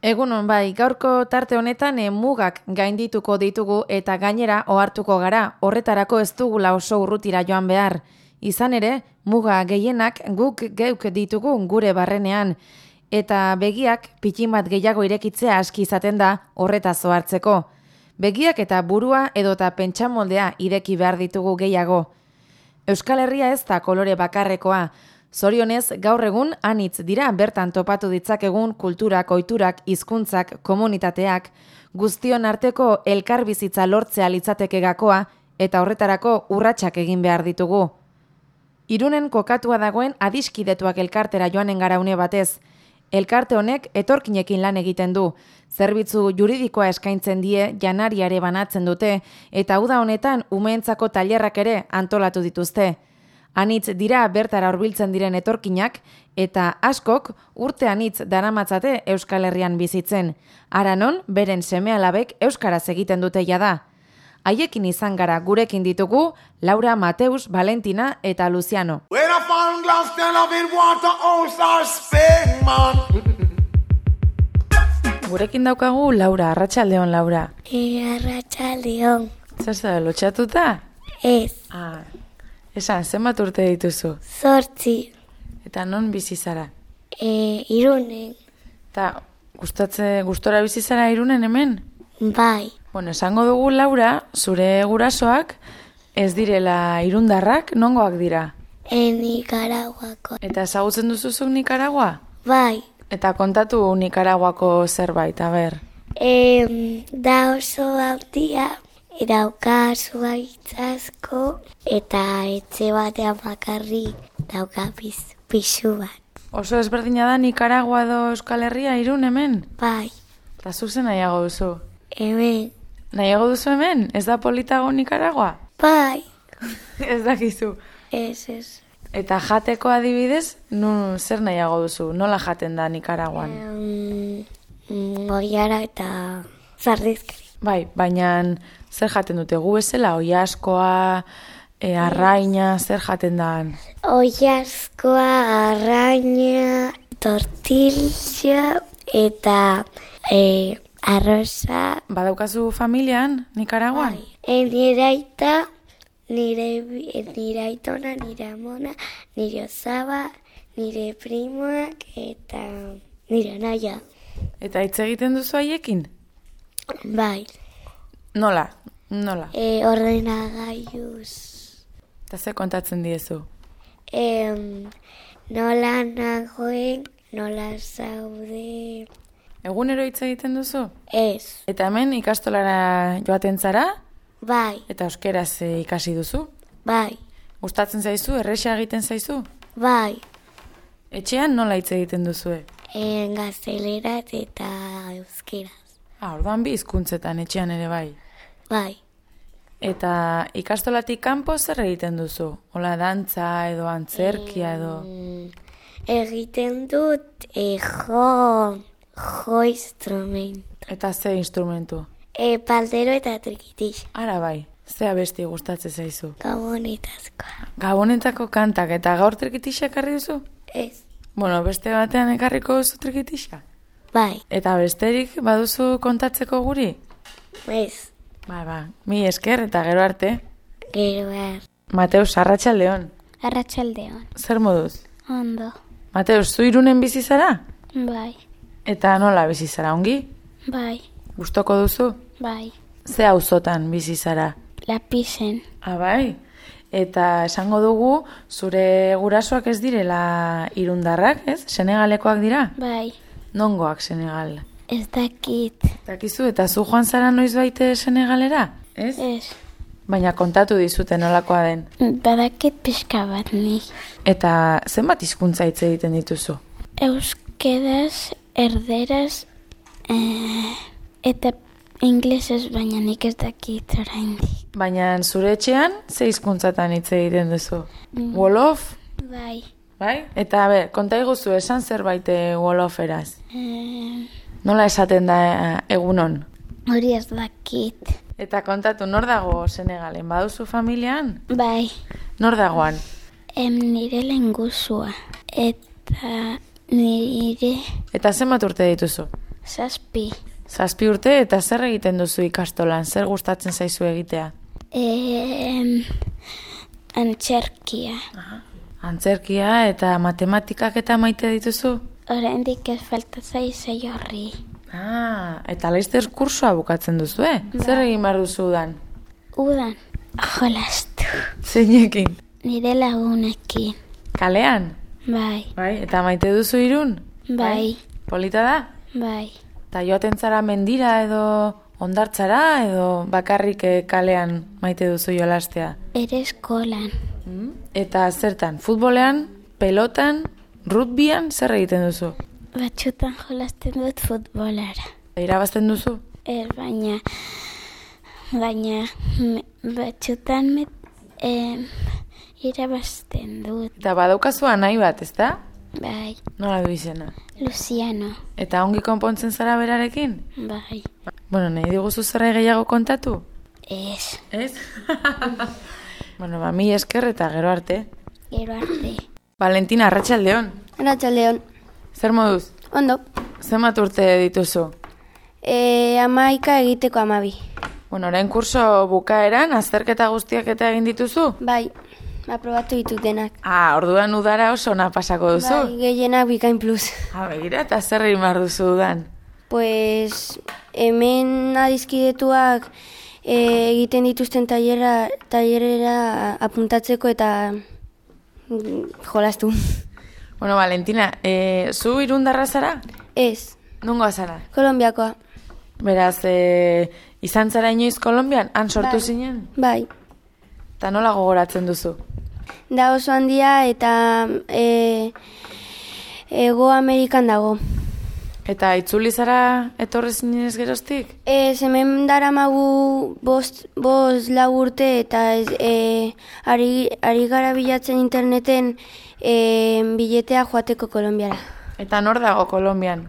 Egunon bai, gaurko tarte honetan e, mugak gaindituko ditugu eta gainera ohartuko gara, horretarako ez dugula oso urrutira joan behar. Izan ere, muga gehienak guk geuk ditugu gure barrenean, eta begiak pitin bat gehiago irekitzea aski izaten da horreta zoartzeko. Begiak eta burua edota pentsamoldea ireki behar ditugu gehiago. Euskal Herria ez da kolore bakarrekoa, Zorionez, gaur egun anitz dira bertan topatu ditzakegun kulturak, oiturak, hizkuntzak, komunitateak, guztion arteko elkarbizitza lortzea litzateke gakoa eta horretarako urratsak egin behar ditugu. Irunen kokatua dagoen adiskidetuak elkartera joanen gara une batez. Elkarte honek etorkinekin lan egiten du. Zerbitzu juridikoa eskaintzen die janariare banatzen dute eta uda honetan umeentzako tailerrak ere antolatu dituzte. Anitz dira bertara hurbiltzen diren etorkinak eta askok urte anitz daramatzate Euskal Herrian bizitzen. Aranon, beren semealabek euskaraz egiten dute da. Haiekin izan gara gurekin ditugu Laura Mateus, Valentina eta Luciano. Gurekin daukagu Laura, Arratsaldeon Laura. E, Arratxaldeon. Zer zara, lotxatuta? Ez, Ah, esan, zenbat urte dituzu? zortzi. Eta non bizi zara? E, irunen, Eta gustatze, gustora bizi zara irunen hemen? bai. Bueno, esango dugu Laura, zure gurasoak ez direla irundarrak, nongoak dira? E, Nikaraguako. Eta ezagutzen duzuzuk Nikaragua? Bai. Eta kontatu Nikaraguako zerbait, a ber. E, da oso hautia, dauka zuaitzazko, eta etxe batean bakarri dauka piz, pixu bat. Oso ezberdina da Nikaragua edo Euskal Herria irun hemen? Bai, Eta zuzen nahiago duzu? hemen, Nahiago duzu hemen? Ez da politago Nikaragua? bai. ez dakizu. Ez, ez. Eta jateko adibidez, nu, zer nahiago duzu? Nola jaten da Nikaraguan? Um, Goiara eta zardizkari. Bai, baina zer jaten dute gu bezala, oiaskoa, e, arraina, zer jaten da? Oiazkoa, arraina, tortilla eta e, arroza. Badaukazu familian, Nikaraguan? E, nire aita, nire, e, nire aitona, nire amona, nire osaba, nire primoak eta nire naia. Eta hitz egiten duzu haiekin? Bai, Nola? Nola? e, ordenagailuz. Eta ze kontatzen diezu? Em, nola nagoen, nola zaude. Egunero hitz egiten duzu? Ez, Eta hemen ikastolara joaten zara? bai, Eta euskeraz eh, ikasi duzu? bai, Gustatzen zaizu? Erresa egiten zaizu? bai. Etxean nola hitz egiten duzue? En gaztelerat eta euskeraz. Ah, orduan bi hizkuntzetan etxean ere bai. Bai, Eta ikastolatik kanpo zer egiten duzu? Ola dantza edo antzerkia edo... mm, egiten dut e, jo, jo instrument. Eta ze instrumentu? E, paldero eta trikitix. Ara bai, ze abesti gustatzen zaizu? Gabonetazkoa. Gabonetako kantak eta gaur trikitixa ekarri duzu? Ez, Bueno, beste batean ekarriko duzu trikitixa? Bai, Eta besterik baduzu kontatzeko guri? ez, Bai, ba, mi esker eta gero arte. gero behar. Mateus, arratsaldeon. Arratxaldeon. Zer moduz? Ondo. Mateus, zu irunen bizi zara? Bai, Eta nola bizi zara, ongi? bai, Gustoko duzu? bai. Ze auzotan bizi zara? Lapisen. Ah, bai. Eta esango dugu, zure gurasoak ez direla irundarrak, ez? Senegalekoak dira? Bai, Nongoak Senegal? ez dakit. Dakizu, eta zu joan zara noiz baite Senegalera? Ez? Ez. Baina kontatu dizute nolakoa den. Badakit pixka bat nik. Eta zenbat hizkuntza hitz egiten dituzu? Euskeraz, erderaz, eh, eta inglesez baina nik ez dakit oraindik. Baina zure etxean, ze hizkuntzatan hitz egiten duzu? Wolof? Bai. Bai? Eta, be, konta iguzu, esan zerbait eh, woloferaz. Eh, Nola esaten da eh, egunon? hori ez dakit. Eta kontatu, nor dago Senegalen? Baduzu familian? Bai, Nor dagoan? em nire lenguzua. Eta nire Eta zenbat urte dituzu? Zazpi. Zazpi urte eta zer egiten duzu ikastolan? Zer gustatzen zaizu egitea? E, antxerkia. Antzerkia eta matematikak eta maite dituzu? Oraindik ez falta zai zei horri. Ah, eta laizter kursua bukatzen duzu, eh? Zer egin behar duzu udan? Udan, jolastu. Zeinekin? Nire lagunekin. Kalean? Bai, Bai, eta maite duzu irun? bai, Polita da? bai. Eta joaten zara mendira edo ondartzara edo bakarrik eh, kalean maite duzu jolastea? Ere eskolan. Mm? Eta zertan, futbolean, pelotan, rugbian, zer egiten duzu? Batxutan jolasten dut futbolara. Irabazten duzu? Er, baina, baina, me, batxutan met, em, irabazten dut. Eta badaukazua nahi bat, ezta? Bai, Nola du izena? Luciano. Eta ongi konpontzen zara berarekin? Bai, Bueno, nahi diguzu zerra gehiago kontatu? ez. Ez? bueno, ba, mi esker eta gero arte. Gero arte. Valentina, arratsaldeon. Arratxaldeon. Zer moduz? Ondo. Zenbat urte dituzu? E, amaika egiteko amabi. Bueno, orain kurso bukaeran, azterketa guztiak eta egin dituzu? Bai, aprobatu ditut denak. Ah, orduan udara oso ona pasako duzu? Bai, gehienak bikain plus. Ah, begira, eta zer behar duzu udan? Pues, hemen adizkidetuak e, egiten dituzten tailerra, tailerera apuntatzeko eta mm, jolastu. Bueno, Valentina, e, zu irundarra zara? Ez, Nungoa zara? Kolombiakoa. Beraz, e, izan zara inoiz Kolombian? Han sortu Bai. zinen? Bai, Eta nola gogoratzen duzu? da oso handia eta e, ego Amerikan dago. Eta itzuli zara etorri zinez geroztik? Ez, hemen daramagu bost, bost lau urte eta e, ari, ari gara bilatzen interneten e, biletea joateko Kolombiara. Eta nor dago Kolombian?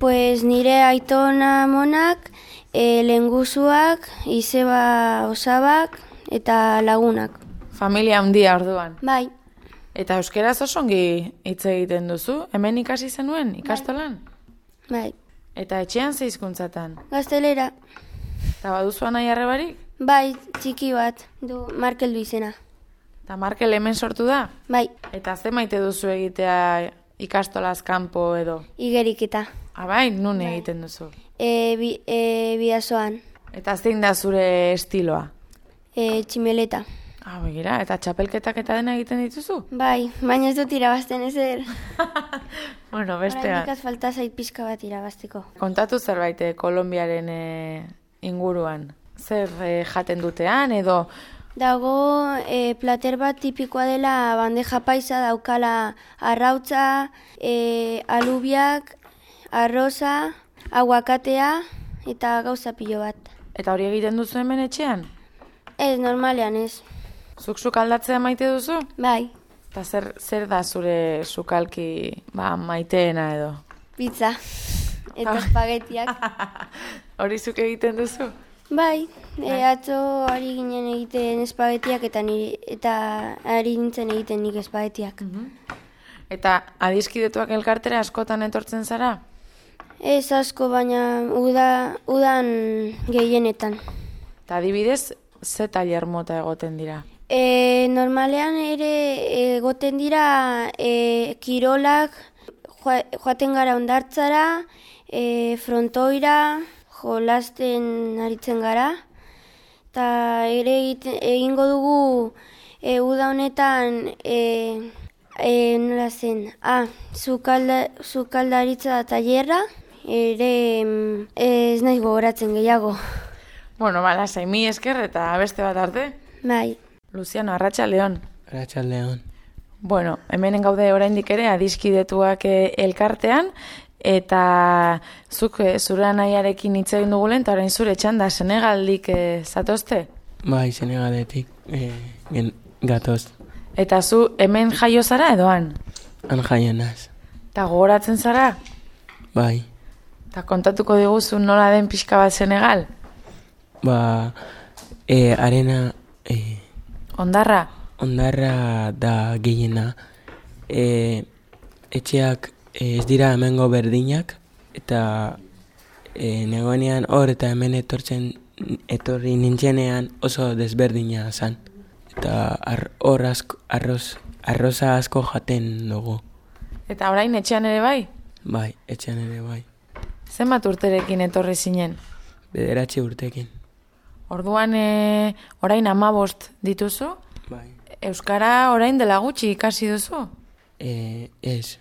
Pues nire aitona monak, e, lenguzuak, izeba osabak eta lagunak. Familia handia orduan. Bai, Eta euskeraz oso ongi hitz egiten duzu? Hemen ikasi zenuen, ikastolan? bai. Eta etxean ze hizkuntzatan? Gaztelera, Eta baduzu nahi arrebarik? bai, txiki bat, du Markel du izena. Eta Markel hemen sortu da? Bai, Eta ze maite duzu egitea ikastolaz kanpo edo? igeriketa. Abai, nun egiten duzu? E, bi, e, bidazoan, Eta zein da zure estiloa? e, tximeleta. Ah, begira, eta txapelketak eta dena egiten dituzu? Bai, baina ez dut irabazten ezer. bueno, beste Oraindik bat. az falta zait pixka bat irabazteko. Kontatu zerbait eh, Kolombiaren eh, inguruan. Zer eh, jaten dutean edo Dago e, plater bat tipikoa dela bandeja paisa daukala arrautza, e, alubiak, arroza, aguakatea eta gauza pilo bat. eta hori egiten duzu hemen etxean? Ez, normalean ez. Zuk zuk aldatzea maite duzu? Bai, Eta zer, zer da zure sukalki ba, maiteena edo? pizza Ah. eta espagetiak. hori zuk egiten duzu? Bai, e, atzo ari ginen egiten espagetiak eta, niri, eta ari nintzen egiten nik espagetiak. Eta adizkidetuak elkartera askotan etortzen zara? Ez asko, baina uda, udan gehienetan. Eta adibidez, ze tailer mota egoten dira? E, normalean ere egoten dira e, kirolak, joa, joaten gara ondartzara, e, frontoira, jolasten aritzen gara. Eta ere egingo dugu e, uda honetan, e, e, nola zen, ah, zukalda, zukaldaritza tailerra, ere em, ez naiz gogoratzen gehiago. Bueno, bala, mi esker eta beste bat arte. Bai, Luciano, arratsa leon. Arratxaldeon. Bueno, hemenen gaude oraindik ere adiskidetuak eh, elkartean, eta zuk eh, zure anaiarekin hitz egin dugu lehen, eta orain zure txanda Senegaldik eh, zatozte? Bai, Senegaletik eh, gen, gatoz. Eta zu hemen jaio zara edoan? Han jaio naz. Eta gogoratzen zara? Bai. Eta kontatuko diguzu nola den pixka bat Senegal? Ba, eh, arena eh, Ondarra? ondarra da gehiena. Eh, etxeak eh, ez dira hemengo berdinak, eta E, negoenean hor eta hemen etortzen etorri nintzenean oso desberdina zan. Eta ar, hor asko, arroz, arroza asko jaten dugu. Eta orain etxean ere bai? Bai, etxean ere bai. Zenbat urterekin etorri zinen? Bederatzi urtekin. Orduan e, orain amabost dituzu? Bai. Euskara orain dela gutxi ikasi duzu? E, ez.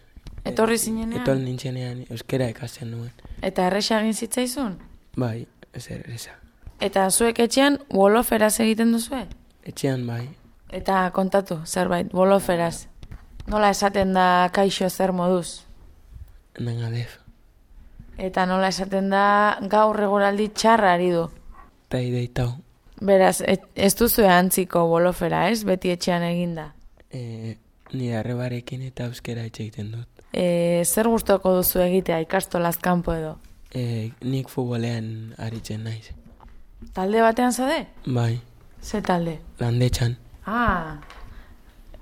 Etorri zinenean? Etorri nintzenean euskera ikasten nuen. Eta erresa egin zitzaizun? Bai, ez erreza. Eta zuek etxean woloferaz egiten duzue? Etxean bai. Eta kontatu, zerbait, woloferaz. Nola esaten da kaixo zer moduz? Nangadef. Eta nola esaten da gaur eguraldi txarra ari du. Ta ideitau. Beraz, et, ez duzu antziko wolofera, ez? Beti etxean eginda. E, ni arrebarekin eta euskera etxe egiten dut. E, zer gustoko duzu egitea ikastolaz kanpo edo? E, nik futbolean aritzen naiz. Talde batean zade? Bai, Ze talde? landetxan. Ah,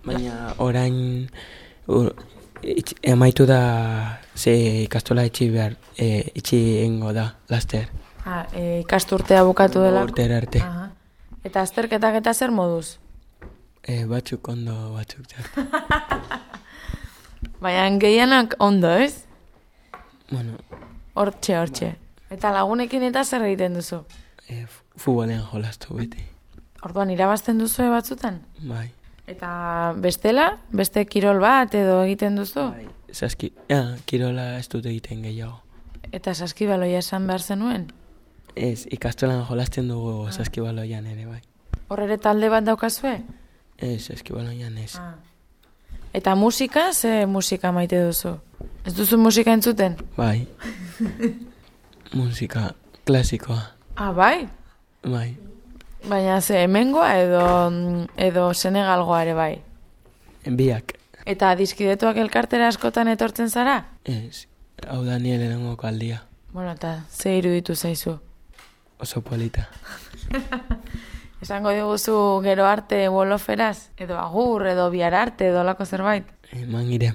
Baina orain ur, itx, emaitu da ze ikastola itxi behar, e, itxi engo da, laster. Ah e, ikasturtea bukatu dela. Urtera arte. Aha. Eta azterketak eta zer moduz? E, batzuk ondo, batzuk txar. Baina gehienak ondo, ez? bueno, Hortxe, hortxe. Eta lagunekin eta zer egiten duzu? e, fu- futbolean jolastu beti. Orduan irabazten duzu batzutan? Bai. Eta bestela, beste kirol bat edo egiten duzu? Bai. Zaski, ja, kirola ez dut egiten gehiago. Eta saskibaloia esan behar zenuen? Ez, ikastolan jolasten dugu saskibaloian ere, bai. Hor ere talde bat daukazue? Ez, saskibaloian ez. Ah. Eta musika, ze musika maite duzu? Ez duzu musika entzuten? Bai. Musika klasikoa, Ah, bai? bai. Baina ze hemengoa edo, edo senegalgoa ere bai? Biak, Eta diskidetuak elkartera askotan etortzen zara? ez, hau da nire lehenengo kaldia. Bueno, eta ze iruditu zaizu? Oso polita. Esango diguzu gero arte woloferaz? Edo agur, edo bihar arte, edo lako zerbait? Eman gire.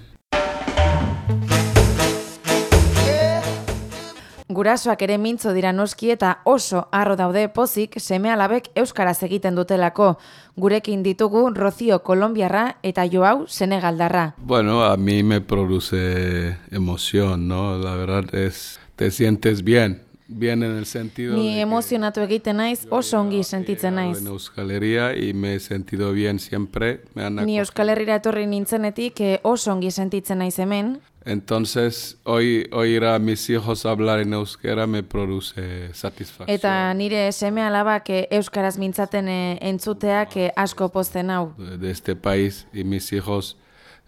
Gurasoak ere mintzo dira noski eta oso harro daude pozik seme alabek euskaraz egiten dutelako. Gurekin ditugu Rocío Kolombiarra eta Joau Senegaldarra. Bueno, a mí me produce emoción, ¿no? La verdad es, te sientes bien, bien en el sentido Ni que emozionatu egiten naiz, oso ongi sentitzen naiz. en Euskal Herria y me he sentido bien siempre. Me han Ni. Euskal Herrira etorri nintzenetik eh, oso ongi sentitzen naiz hemen, Entonces, hoy oír a mis hijos hablar en euskera me produce satisfacción. eta nire seme alabak euskaraz mintzaten eh, entzuteak eh, asko pozten hau. de este país y mis hijos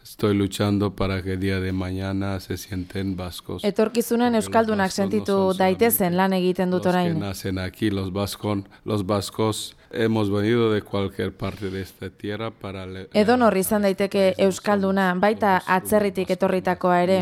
estoy luchando para que día de mañana se sienten vascos. Etorkizunan los euskaldunak no sentitu son daitezen lan egiten dut los que orain. nacen aquí, los, vascon, los vascos hemos venido de cualquier parte de esta tierra para... le- Edonor eh, izan daiteke euskalduna, baita atzerritik etorritakoa ere.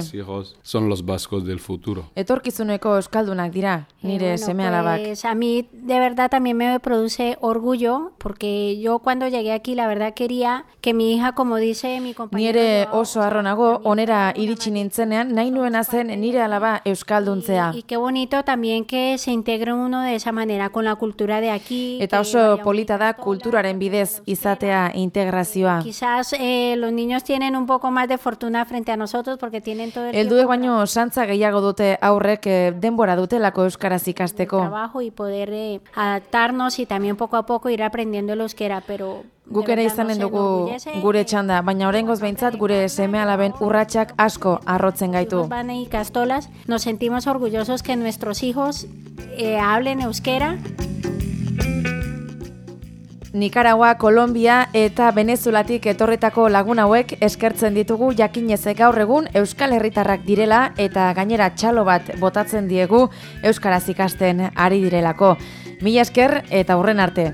Son los vascos del futuro. Etorkizuneko euskaldunak dira, Eh, nire bueno, seme alabak. pues a mí de verdad también me produce orgullo porque yo cuando llegué aquí la verdad quería que mi hija, como dice mi compañera... Joao, oso harro nago, onera iritsi nintzenean, nahi nuena zen nire alaba euskalduntzea. Y, y qué bonito también que se integre uno de esa manera con la cultura de aquí. Eta oso polita da kulturaren bidez izatea integrazioa. Quizás eh, los niños tienen un poco más de fortuna frente a nosotros porque tienen todo el Helduek baino santza gehiago dute aurrek eh, denbora dutelako euskaraz ikasteko. trabajo y poder eh, adaptarnos y también poco a poco ir aprendiendo el euskera, pero... Guk ere izanen dugu gure txanda, baina oraingoz behintzat gure seme alaben urratsak asko arrotzen gaitu. van y castolas, nos sentimos orgullosos que nuestros hijos eh, hablen euskera Nicaragua, Kolombia eta Venezuelatik etorretako lagun hauek eskertzen ditugu jakinezek gaur egun Euskal Herritarrak direla eta gainera txalo bat botatzen diegu Euskaraz ikasten ari direlako. Mila esker eta hurren arte.